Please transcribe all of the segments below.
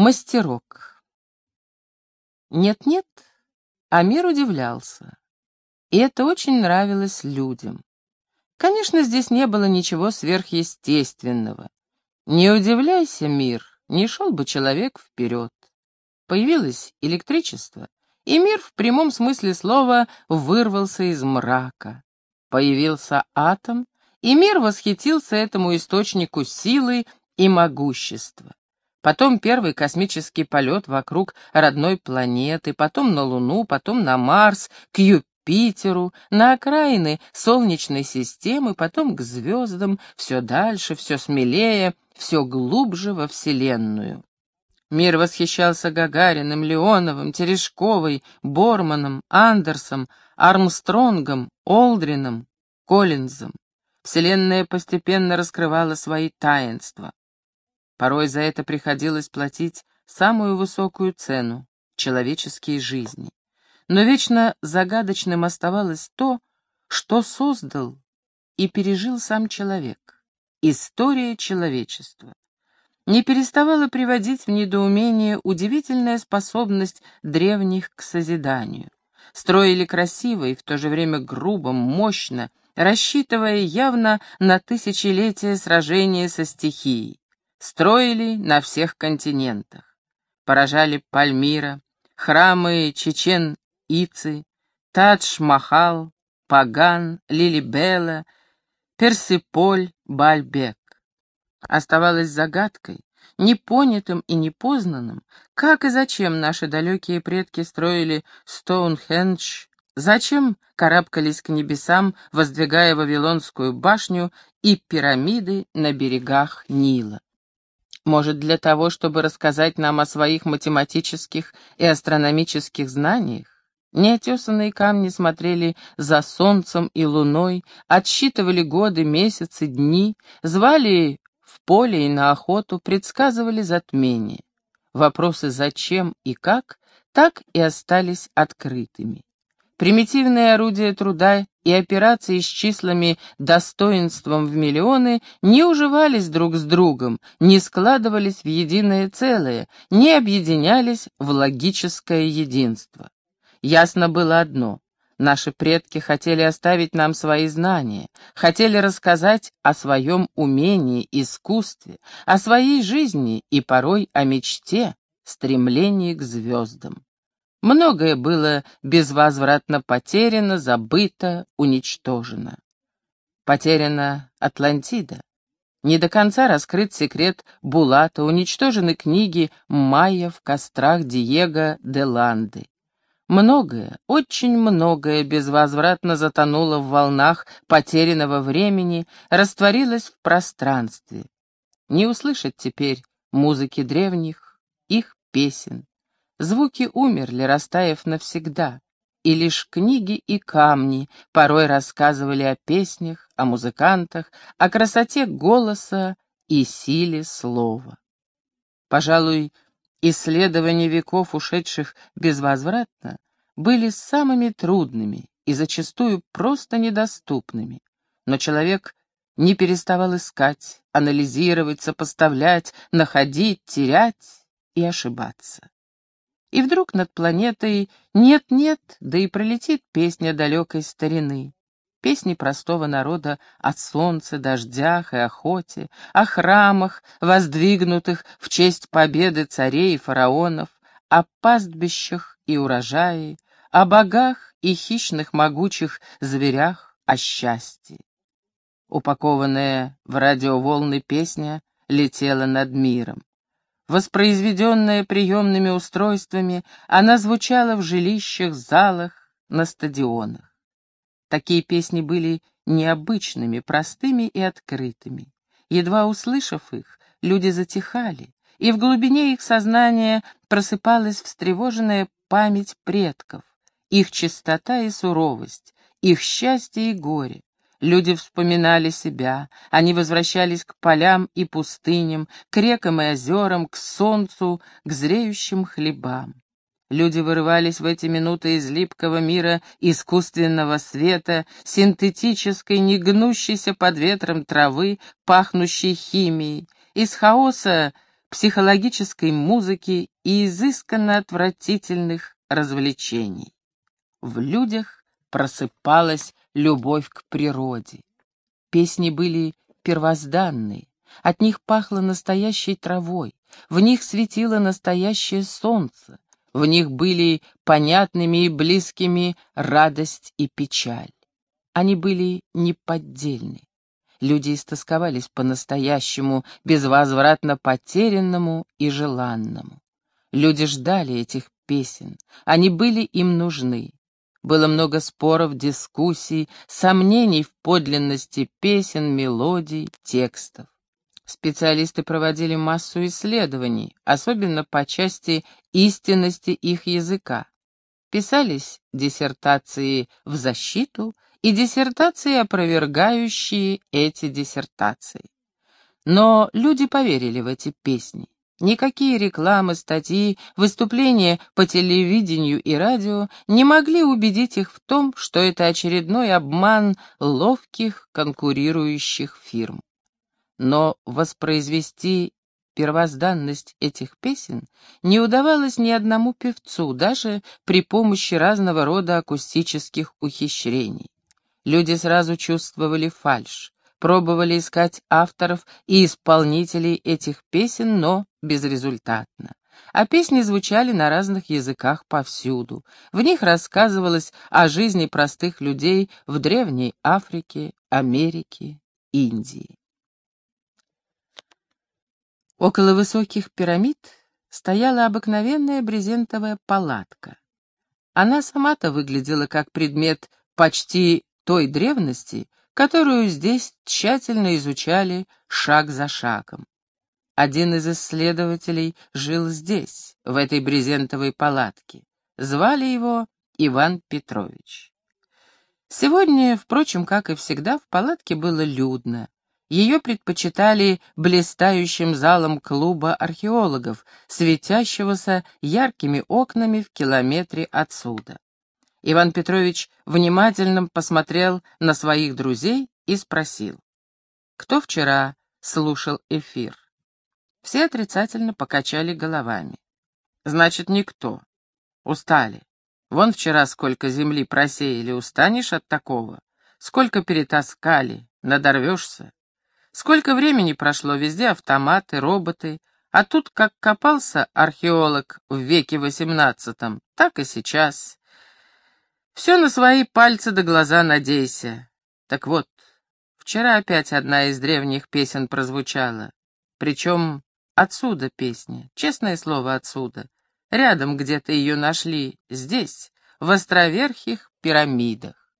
Мастерок. Нет-нет, а мир удивлялся. И это очень нравилось людям. Конечно, здесь не было ничего сверхъестественного. Не удивляйся, мир, не шел бы человек вперед. Появилось электричество, и мир в прямом смысле слова вырвался из мрака. Появился атом, и мир восхитился этому источнику силы и могущества. Потом первый космический полет вокруг родной планеты, потом на Луну, потом на Марс, к Юпитеру, на окраины Солнечной системы, потом к звездам, все дальше, все смелее, все глубже во Вселенную. Мир восхищался Гагариным, Леоновым, Терешковой, Борманом, Андерсом, Армстронгом, Олдрином, Коллинзом. Вселенная постепенно раскрывала свои таинства. Порой за это приходилось платить самую высокую цену — человеческие жизни. Но вечно загадочным оставалось то, что создал и пережил сам человек. История человечества. Не переставала приводить в недоумение удивительная способность древних к созиданию. Строили красиво и в то же время грубо, мощно, рассчитывая явно на тысячелетия сражения со стихией строили на всех континентах. Поражали Пальмира, храмы Чечен-Ицы, Тадж-Махал, Паган, Лилибела, Персиполь, Бальбек. Оставалось загадкой, непонятым и непознанным, как и зачем наши далекие предки строили Стоунхендж, зачем карабкались к небесам, воздвигая Вавилонскую башню и пирамиды на берегах Нила. Может, для того, чтобы рассказать нам о своих математических и астрономических знаниях? Неотесанные камни смотрели за солнцем и луной, отсчитывали годы, месяцы, дни, звали в поле и на охоту, предсказывали затмение. Вопросы «зачем» и «как» так и остались открытыми. Примитивные орудия труда и операции с числами достоинством в миллионы не уживались друг с другом, не складывались в единое целое, не объединялись в логическое единство. Ясно было одно — наши предки хотели оставить нам свои знания, хотели рассказать о своем умении, искусстве, о своей жизни и порой о мечте, стремлении к звездам. Многое было безвозвратно потеряно, забыто, уничтожено. Потеряна Атлантида. Не до конца раскрыт секрет Булата, уничтожены книги Майя в кострах Диего де Ланды. Многое, очень многое безвозвратно затонуло в волнах потерянного времени, растворилось в пространстве. Не услышать теперь музыки древних, их песен. Звуки умерли, растаяв навсегда, и лишь книги и камни порой рассказывали о песнях, о музыкантах, о красоте голоса и силе слова. Пожалуй, исследования веков, ушедших безвозвратно, были самыми трудными и зачастую просто недоступными. Но человек не переставал искать, анализировать, сопоставлять, находить, терять и ошибаться. И вдруг над планетой нет-нет, да и пролетит песня далекой старины. Песни простого народа о солнце, дождях и охоте, о храмах, воздвигнутых в честь победы царей и фараонов, о пастбищах и урожае, о богах и хищных могучих зверях, о счастье. Упакованная в радиоволны песня летела над миром. Воспроизведенная приемными устройствами, она звучала в жилищах, залах, на стадионах. Такие песни были необычными, простыми и открытыми. Едва услышав их, люди затихали, и в глубине их сознания просыпалась встревоженная память предков, их чистота и суровость, их счастье и горе, Люди вспоминали себя, они возвращались к полям и пустыням, к рекам и озерам, к солнцу, к зреющим хлебам. Люди вырывались в эти минуты из липкого мира искусственного света, синтетической, негнущейся под ветром травы, пахнущей химией, из хаоса психологической музыки и изысканно отвратительных развлечений. В людях просыпалась любовь к природе. Песни были первозданные, от них пахло настоящей травой, в них светило настоящее солнце, в них были понятными и близкими радость и печаль. Они были неподдельны. Люди истосковались по-настоящему, безвозвратно потерянному и желанному. Люди ждали этих песен, они были им нужны. Было много споров, дискуссий, сомнений в подлинности песен, мелодий, текстов. Специалисты проводили массу исследований, особенно по части истинности их языка. Писались диссертации в защиту и диссертации, опровергающие эти диссертации. Но люди поверили в эти песни. Никакие рекламы, статьи, выступления по телевидению и радио не могли убедить их в том, что это очередной обман ловких конкурирующих фирм. Но воспроизвести первозданность этих песен не удавалось ни одному певцу, даже при помощи разного рода акустических ухищрений. Люди сразу чувствовали фальшь, пробовали искать авторов и исполнителей этих песен, но безрезультатно. А песни звучали на разных языках повсюду. В них рассказывалось о жизни простых людей в Древней Африке, Америке, Индии. Около высоких пирамид стояла обыкновенная брезентовая палатка. Она сама-то выглядела как предмет почти той древности, которую здесь тщательно изучали шаг за шагом. Один из исследователей жил здесь, в этой брезентовой палатке. Звали его Иван Петрович. Сегодня, впрочем, как и всегда, в палатке было людно. Ее предпочитали блистающим залом клуба археологов, светящегося яркими окнами в километре отсюда. Иван Петрович внимательно посмотрел на своих друзей и спросил, кто вчера слушал эфир. Все отрицательно покачали головами. Значит, никто. Устали. Вон вчера сколько земли просеяли, устанешь от такого? Сколько перетаскали, надорвешься? Сколько времени прошло, везде автоматы, роботы, а тут как копался археолог в веке восемнадцатом, так и сейчас. Все на свои пальцы до глаза надейся. Так вот, вчера опять одна из древних песен прозвучала. Причем отсюда песня, честное слово, отсюда. Рядом где-то ее нашли, здесь, в островерхих пирамидах.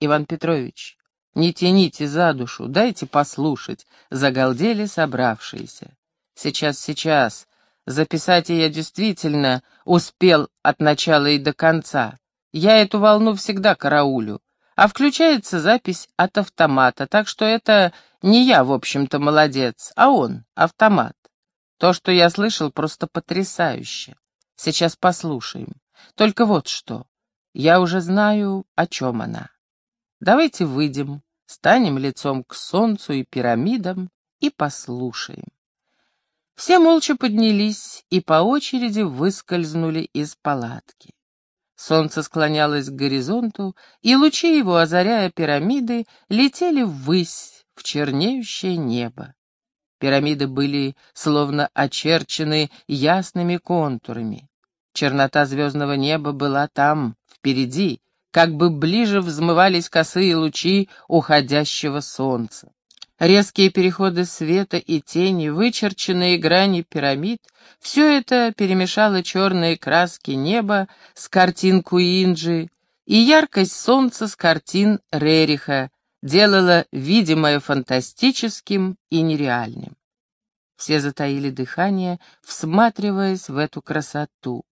Иван Петрович, «Не тяните за душу, дайте послушать», — загалдели собравшиеся. «Сейчас, сейчас. Записать я действительно успел от начала и до конца. Я эту волну всегда караулю. А включается запись от автомата, так что это не я, в общем-то, молодец, а он, автомат. То, что я слышал, просто потрясающе. Сейчас послушаем. Только вот что. Я уже знаю, о чем она. Давайте выйдем, станем лицом к солнцу и пирамидам и послушаем. Все молча поднялись и по очереди выскользнули из палатки. Солнце склонялось к горизонту, и лучи его, озаряя пирамиды, летели ввысь, в чернеющее небо. Пирамиды были словно очерчены ясными контурами. Чернота звездного неба была там, впереди, как бы ближе взмывались косые лучи уходящего солнца. Резкие переходы света и тени, вычерченные грани пирамид — все это перемешало черные краски неба с картин Куинджи и яркость солнца с картин Рериха, делало видимое фантастическим и нереальным. Все затаили дыхание, всматриваясь в эту красоту.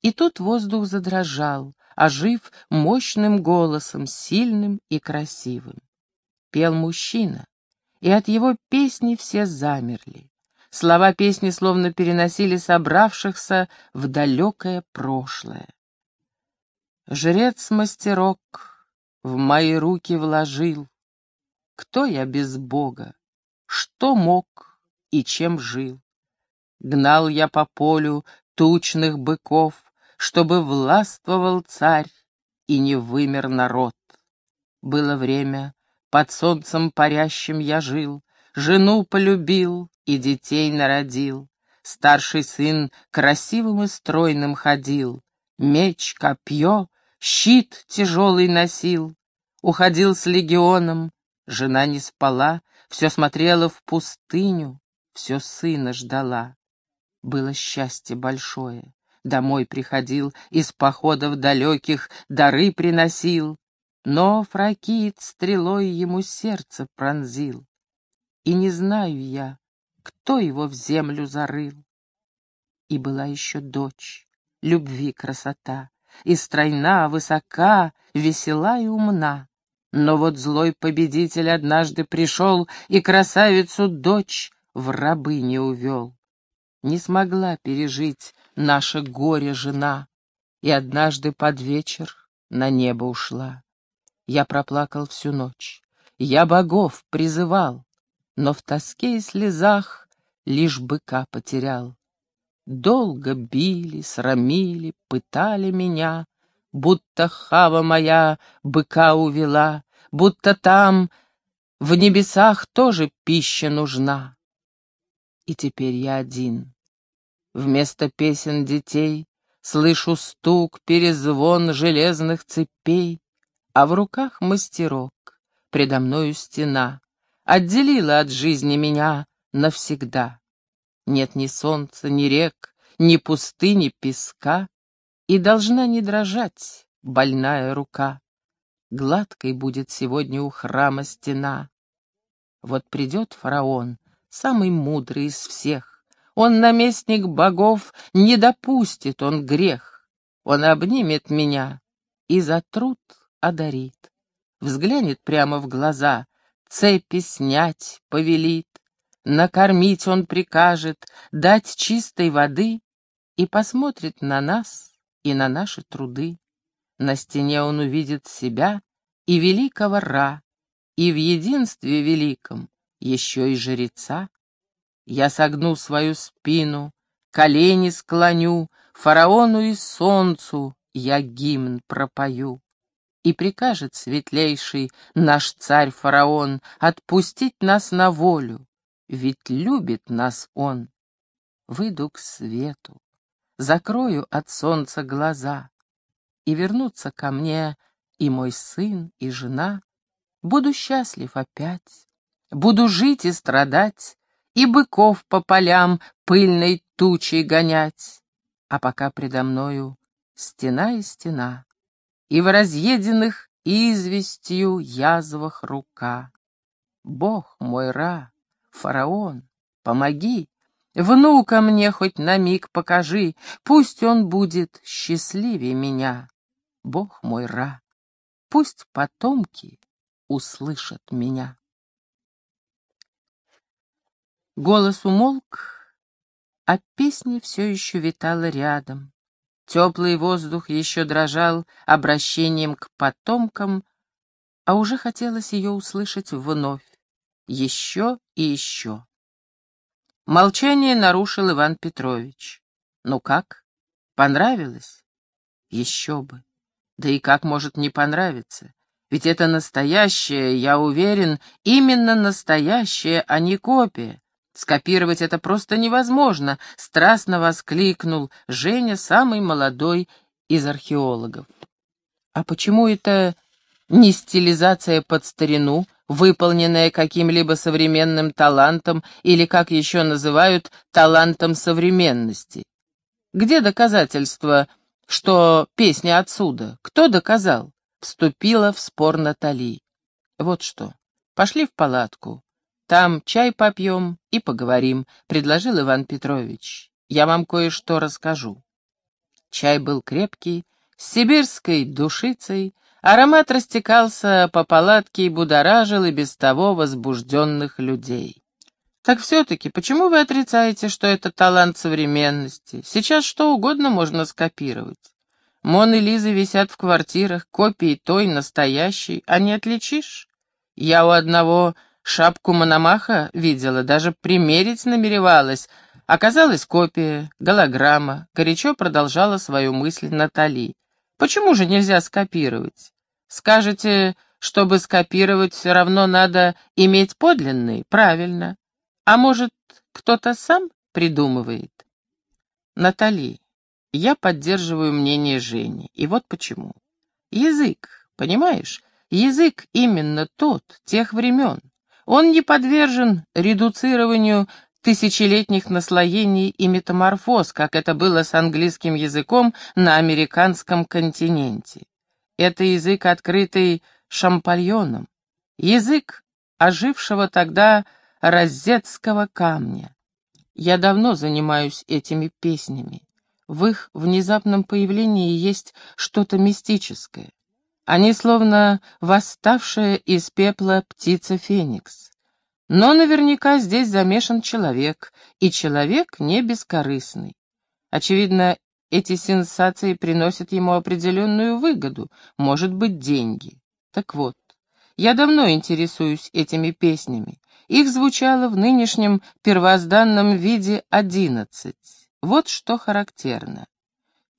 И тут воздух задрожал, ожив мощным голосом, сильным и красивым. Пел мужчина, и от его песни все замерли. Слова песни словно переносили собравшихся в далекое прошлое. Жрец-мастерок в мои руки вложил. Кто я без Бога? Что мог и чем жил? Гнал я по полю тучных быков, Чтобы властвовал царь и не вымер народ. Было время, под солнцем парящим я жил, Жену полюбил и детей народил. Старший сын красивым и стройным ходил, Меч, копье, щит тяжелый носил. Уходил с легионом, жена не спала, Все смотрела в пустыню, все сына ждала. Было счастье большое, домой приходил, Из походов далеких дары приносил, Но фракит стрелой ему сердце пронзил. И не знаю я, кто его в землю зарыл. И была еще дочь, любви красота, И стройна, высока, весела и умна. Но вот злой победитель однажды пришел И красавицу дочь в рабы не увел. Не смогла пережить наше горе жена, И однажды под вечер на небо ушла. Я проплакал всю ночь, я богов призывал, Но в тоске и слезах лишь быка потерял. Долго били, срамили, пытали меня, Будто хава моя быка увела, Будто там в небесах тоже пища нужна. И теперь я один. Вместо песен детей Слышу стук, перезвон железных цепей, А в руках мастерок, предо мною стена, Отделила от жизни меня навсегда. Нет ни солнца, ни рек, ни пустыни, песка, И должна не дрожать больная рука. Гладкой будет сегодня у храма стена. Вот придет фараон, самый мудрый из всех. Он наместник богов, не допустит он грех. Он обнимет меня и за труд одарит. Взглянет прямо в глаза, цепи снять повелит. Накормить он прикажет, дать чистой воды и посмотрит на нас и на наши труды. На стене он увидит себя и великого Ра, и в единстве великом еще и жреца. Я согну свою спину, колени склоню, фараону и солнцу я гимн пропою. И прикажет светлейший наш царь-фараон отпустить нас на волю, ведь любит нас он. Выйду к свету, закрою от солнца глаза, и вернутся ко мне и мой сын, и жена. Буду счастлив опять, буду жить и страдать, и быков по полям пыльной тучей гонять. А пока предо мною стена и стена, и в разъеденных известью язвах рука. Бог мой Ра, Фараон, помоги, внука мне хоть на миг покажи, пусть он будет счастливее меня. Бог мой Ра, пусть потомки услышат меня. Голос умолк, а песня все еще витала рядом. Теплый воздух еще дрожал обращением к потомкам, а уже хотелось ее услышать вновь еще и еще. Молчание нарушил Иван Петрович. «Ну как? Понравилось?» «Еще бы. Да и как может не понравиться? Ведь это настоящее, я уверен, именно настоящее, а не копия. Скопировать это просто невозможно», — страстно воскликнул Женя, самый молодой из археологов. «А почему это не стилизация под старину?» выполненное каким-либо современным талантом или, как еще называют, талантом современности. Где доказательства, что песня отсюда? Кто доказал? Вступила в спор Натали. Вот что. Пошли в палатку. Там чай попьем и поговорим, предложил Иван Петрович. Я вам кое-что расскажу. Чай был крепкий, с сибирской душицей, Аромат растекался по палатке и будоражил и без того возбужденных людей. Так все-таки, почему вы отрицаете, что это талант современности? Сейчас что угодно можно скопировать. Мон и Лиза висят в квартирах, копии той, настоящей, а не отличишь? Я у одного шапку Мономаха видела, даже примерить намеревалась, Оказалась копия, голограмма, горячо продолжала свою мысль Натали. Почему же нельзя скопировать? Скажете, чтобы скопировать, все равно надо иметь подлинный? Правильно. А может, кто-то сам придумывает? Натали, я поддерживаю мнение Жени, и вот почему. Язык, понимаешь? Язык именно тот, тех времен. Он не подвержен редуцированию тысячелетних наслоений и метаморфоз, как это было с английским языком на американском континенте. Это язык, открытый шампальоном, язык ожившего тогда розетского камня. Я давно занимаюсь этими песнями. В их внезапном появлении есть что-то мистическое. Они словно восставшая из пепла птица Феникс. Но наверняка здесь замешан человек, и человек не бескорыстный. Очевидно, эти сенсации приносят ему определенную выгоду, может быть, деньги. Так вот, я давно интересуюсь этими песнями. Их звучало в нынешнем первозданном виде одиннадцать. Вот что характерно.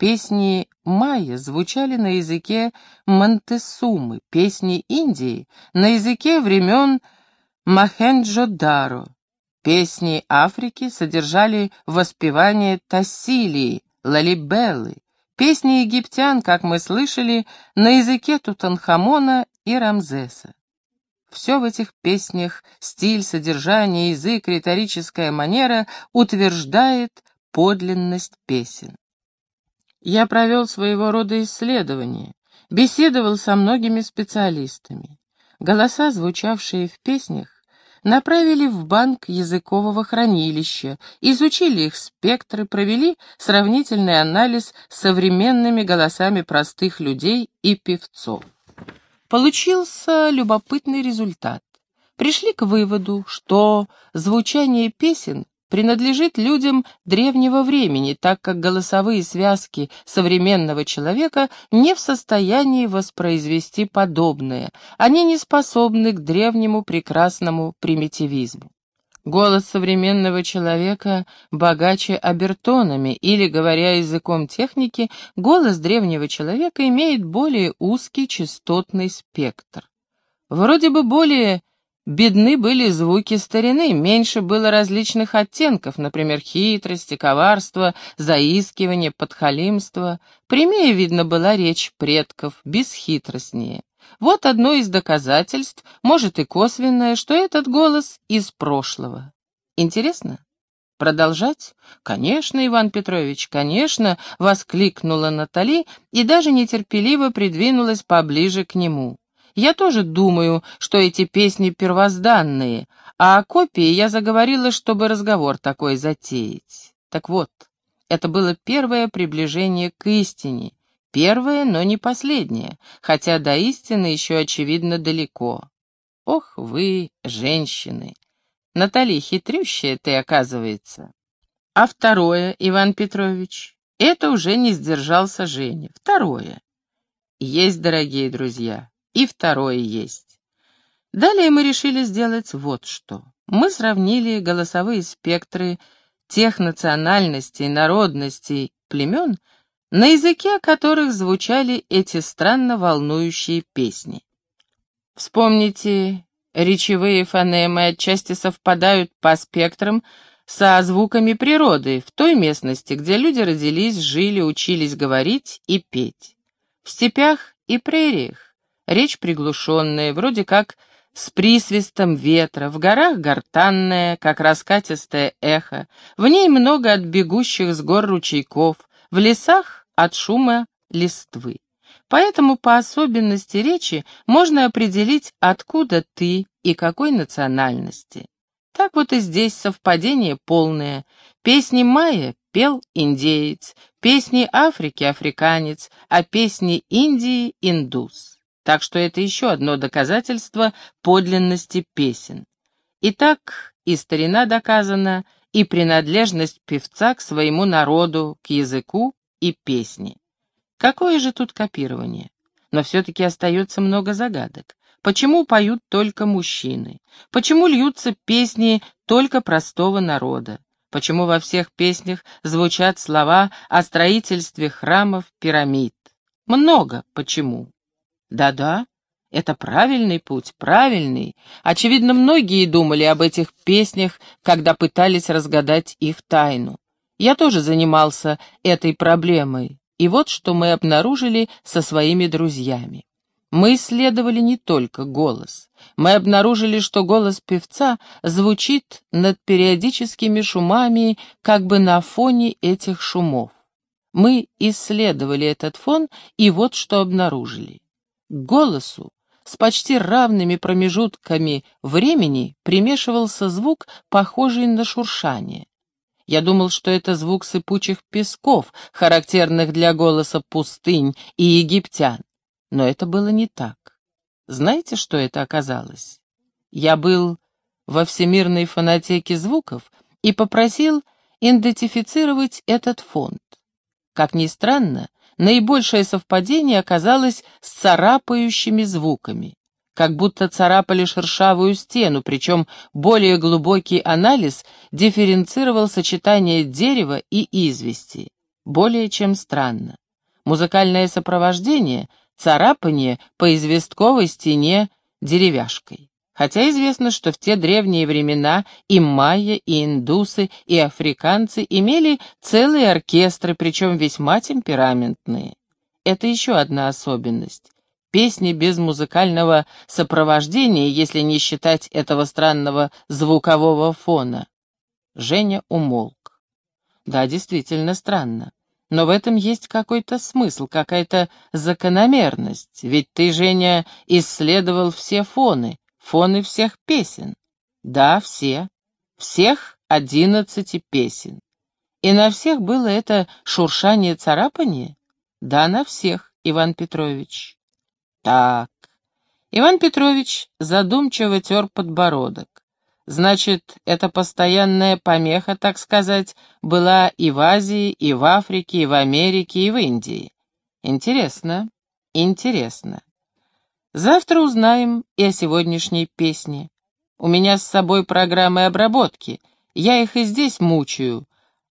Песни майя звучали на языке Монтесумы, песни Индии — на языке времен Махенджо-Даро. Песни Африки содержали воспевание Тассилии, Лалибеллы. Песни египтян, как мы слышали, на языке Тутанхамона и Рамзеса. Все в этих песнях, стиль, содержание, язык, риторическая манера утверждает подлинность песен. Я провел своего рода исследование, беседовал со многими специалистами. Голоса, звучавшие в песнях, направили в банк языкового хранилища, изучили их спектры, провели сравнительный анализ с современными голосами простых людей и певцов. Получился любопытный результат. Пришли к выводу, что звучание песен принадлежит людям древнего времени, так как голосовые связки современного человека не в состоянии воспроизвести подобное, они не способны к древнему прекрасному примитивизму. Голос современного человека богаче обертонами, или, говоря языком техники, голос древнего человека имеет более узкий частотный спектр. Вроде бы более Бедны были звуки старины, меньше было различных оттенков, например, хитрости, коварства, заискивания, подхалимства. Прямее, видно, была речь предков, бесхитростнее. Вот одно из доказательств, может и косвенное, что этот голос из прошлого. Интересно? Продолжать? Конечно, Иван Петрович, конечно, воскликнула Натали и даже нетерпеливо придвинулась поближе к нему. Я тоже думаю, что эти песни первозданные, а о копии я заговорила, чтобы разговор такой затеять. Так вот, это было первое приближение к истине, первое, но не последнее, хотя до истины еще, очевидно, далеко. Ох вы, женщины! Натали, хитрющая ты, оказывается. А второе, Иван Петрович, это уже не сдержался Женя. Второе. Есть, дорогие друзья, и второе есть. Далее мы решили сделать вот что. Мы сравнили голосовые спектры тех национальностей, народностей, племен, на языке которых звучали эти странно волнующие песни. Вспомните, речевые фонемы отчасти совпадают по спектрам со звуками природы в той местности, где люди родились, жили, учились говорить и петь. В степях и прериях Речь приглушенная, вроде как с присвистом ветра, в горах гортанная, как раскатистое эхо, в ней много от бегущих с гор ручейков, в лесах от шума листвы. Поэтому по особенности речи можно определить, откуда ты и какой национальности. Так вот и здесь совпадение полное. Песни Майя пел индеец, песни Африки — африканец, а песни Индии — индус. Так что это еще одно доказательство подлинности песен. Итак, и старина доказана, и принадлежность певца к своему народу, к языку и песне. Какое же тут копирование? Но все-таки остается много загадок. Почему поют только мужчины? Почему льются песни только простого народа? почему во всех песнях звучат слова о строительстве храмов, пирамид. Много почему. Да-да, это правильный путь, правильный. Очевидно, многие думали об этих песнях, когда пытались разгадать их тайну. Я тоже занимался этой проблемой, и вот что мы обнаружили со своими друзьями. Мы исследовали не только голос. Мы обнаружили, что голос певца звучит над периодическими шумами, как бы на фоне этих шумов. Мы исследовали этот фон, и вот что обнаружили. Голосу с почти равными промежутками времени примешивался звук, похожий на шуршание. Я думал, что это звук сыпучих песков, характерных для голоса пустынь и египтян. Но это было не так. Знаете, что это оказалось? Я был во Всемирной фонотеке звуков и попросил идентифицировать этот фонд. Как ни странно, наибольшее совпадение оказалось с царапающими звуками, как будто царапали шершавую стену, причем более глубокий анализ дифференцировал сочетание дерева и извести. Более чем странно. Музыкальное сопровождение — царапание по известковой стене деревяшкой. Хотя известно, что в те древние времена и майя, и индусы, и африканцы имели целые оркестры, причем весьма темпераментные. Это еще одна особенность. Песни без музыкального сопровождения, если не считать этого странного звукового фона. Женя умолк. Да, действительно странно. Но в этом есть какой-то смысл, какая-то закономерность. Ведь ты, Женя, исследовал все фоны, фоны всех песен. Да, все. Всех одиннадцати песен. И на всех было это шуршание-царапание? Да, на всех, Иван Петрович. Так. Иван Петрович задумчиво тер подбородок. Значит, эта постоянная помеха, так сказать, была и в Азии, и в Африке, и в Америке, и в Индии. Интересно, интересно. Завтра узнаем и о сегодняшней песне. У меня с собой программы обработки, я их и здесь мучаю.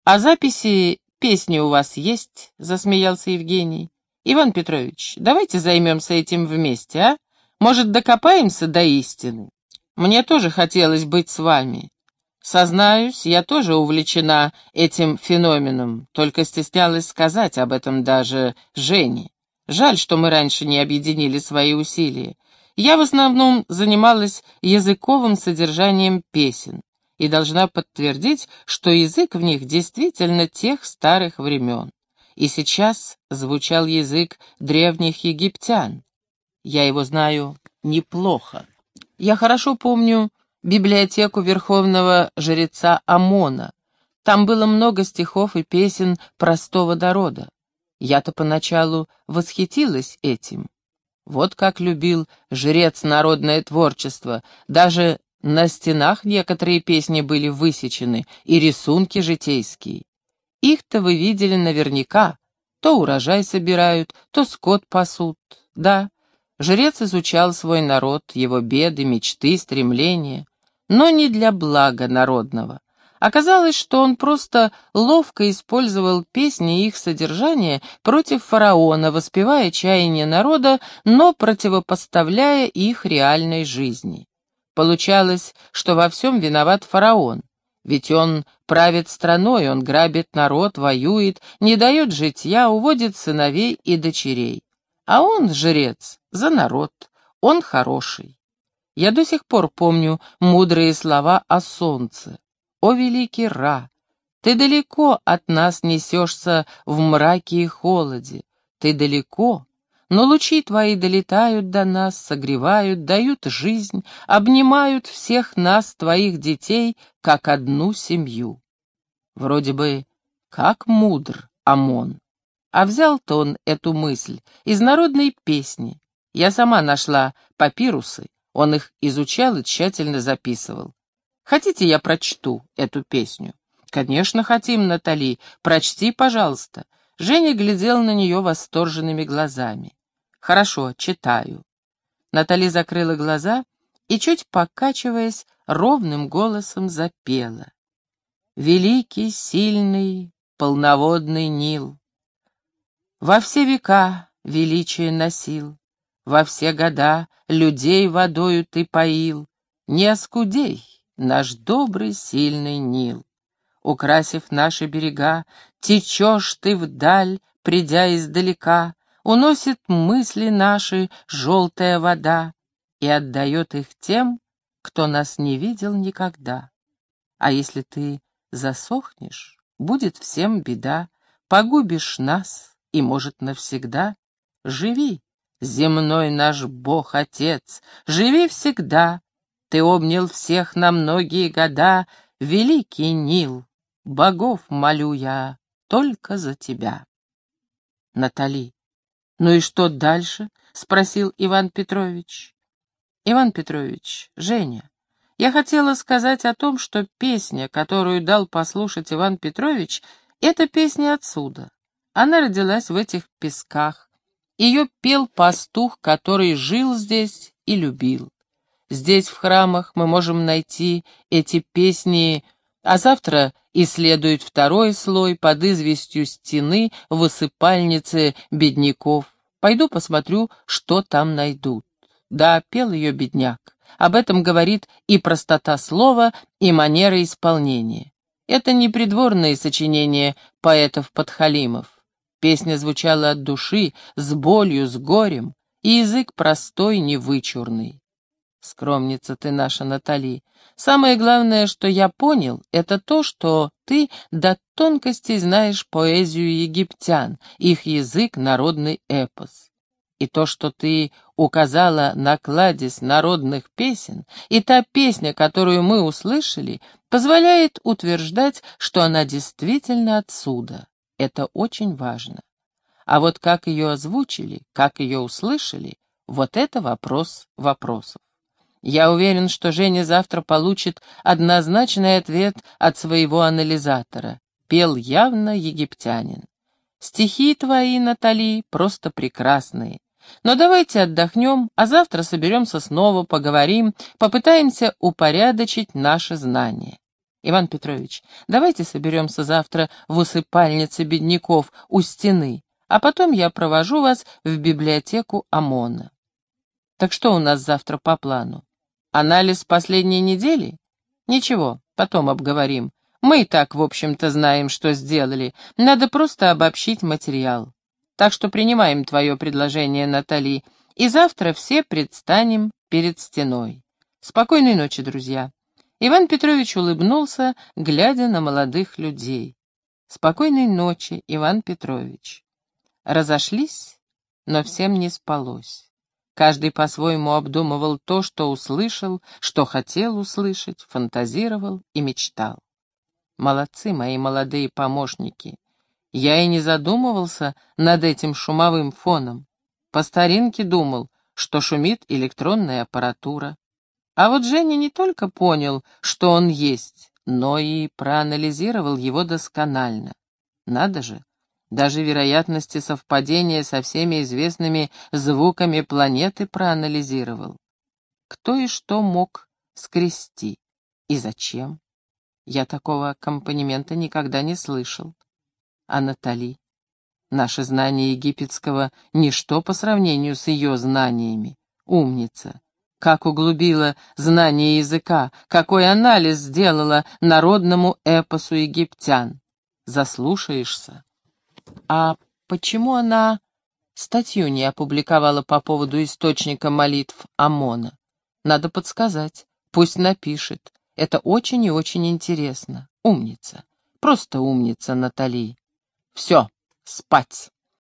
А записи песни у вас есть? Засмеялся Евгений. Иван Петрович, давайте займемся этим вместе, а? Может, докопаемся до истины? Мне тоже хотелось быть с вами. Сознаюсь, я тоже увлечена этим феноменом, только стеснялась сказать об этом даже Жене. Жаль, что мы раньше не объединили свои усилия. Я в основном занималась языковым содержанием песен и должна подтвердить, что язык в них действительно тех старых времен. И сейчас звучал язык древних египтян. Я его знаю неплохо. Я хорошо помню библиотеку верховного жреца Амона. Там было много стихов и песен простого народа. Я-то поначалу восхитилась этим. Вот как любил жрец народное творчество. Даже на стенах некоторые песни были высечены, и рисунки житейские. Их-то вы видели наверняка. То урожай собирают, то скот пасут. Да, Жрец изучал свой народ, его беды, мечты, стремления, но не для блага народного. Оказалось, что он просто ловко использовал песни и их содержание против фараона, воспевая чаяния народа, но противопоставляя их реальной жизни. Получалось, что во всем виноват фараон, ведь он правит страной, он грабит народ, воюет, не дает житья, уводит сыновей и дочерей. А он, жрец, за народ, он хороший. Я до сих пор помню мудрые слова о солнце. О, великий Ра! Ты далеко от нас несешься в мраке и холоде. Ты далеко, но лучи твои долетают до нас, согревают, дают жизнь, обнимают всех нас, твоих детей, как одну семью. Вроде бы, как мудр Амон. А взял-то он эту мысль из народной песни. Я сама нашла папирусы, он их изучал и тщательно записывал. Хотите, я прочту эту песню? Конечно, хотим, Натали. Прочти, пожалуйста. Женя глядел на нее восторженными глазами. Хорошо, читаю. Натали закрыла глаза и, чуть покачиваясь, ровным голосом запела. великий, сильный, полноводный Нил. Во все века величие носил, во все года людей водою ты поил, не оскудей, наш добрый сильный Нил. Украсив наши берега, течешь ты вдаль, придя издалека, уносит мысли наши желтая вода и отдает их тем, кто нас не видел никогда. А если ты засохнешь, будет всем беда, погубишь нас, и, может, навсегда. Живи, земной наш Бог-Отец, живи всегда. Ты обнял всех на многие года, великий Нил, богов молю я только за тебя. Натали. «Ну и что дальше?» — спросил Иван Петрович. «Иван Петрович, Женя, я хотела сказать о том, что песня, которую дал послушать Иван Петрович, это песня отсюда. Она родилась в этих песках. Ее пел пастух, который жил здесь и любил. Здесь, в храмах, мы можем найти эти песни, а завтра исследует второй слой под известью стены высыпальницы бедняков. Пойду посмотрю, что там найдут. Да, пел ее бедняк. Об этом говорит и простота слова, и манера исполнения. Это не придворные сочинения поэтов-подхалимов. Песня звучала от души, с болью, с горем, и язык простой, невычурный. Скромница ты наша, Натали. Самое главное, что я понял, это то, что ты до тонкостей знаешь поэзию египтян, их язык — народный эпос. И то, что ты указала на кладезь народных песен, и та песня, которую мы услышали, позволяет утверждать, что она действительно отсюда. Это очень важно. А вот как ее озвучили, как ее услышали, вот это вопрос вопросов. Я уверен, что Женя завтра получит однозначный ответ от своего анализатора. Пел явно египтянин. Стихи твои, Натали, просто прекрасные. Но давайте отдохнем, а завтра соберемся снова, поговорим, попытаемся упорядочить наши знания. Иван Петрович, давайте соберемся завтра в усыпальнице бедняков у стены, а потом я провожу вас в библиотеку ОМОНа. Так что у нас завтра по плану? Анализ последней недели? Ничего, потом обговорим. Мы и так, в общем-то, знаем, что сделали. Надо просто обобщить материал. Так что принимаем твое предложение, Натали, и завтра все предстанем перед стеной. Спокойной ночи, друзья. Иван Петрович улыбнулся, глядя на молодых людей. Спокойной ночи, Иван Петрович. Разошлись, но всем не спалось. Каждый по-своему обдумывал то, что услышал, что хотел услышать, фантазировал и мечтал. Молодцы мои молодые помощники. Я и не задумывался над этим шумовым фоном. По старинке думал, что шумит электронная аппаратура. А вот Женя не только понял, что он есть, но и проанализировал его досконально. Надо же, даже вероятности совпадения со всеми известными звуками планеты проанализировал. Кто и что мог скрести? И зачем? Я такого аккомпанемента никогда не слышал. А Натали? Наши знания египетского — ничто по сравнению с ее знаниями. Умница. Как углубила знание языка, какой анализ сделала народному эпосу египтян. Заслушаешься. А почему она статью не опубликовала по поводу источника молитв ОМОНа? Надо подсказать. Пусть напишет. Это очень и очень интересно. Умница. Просто умница, Натали. Все, спать.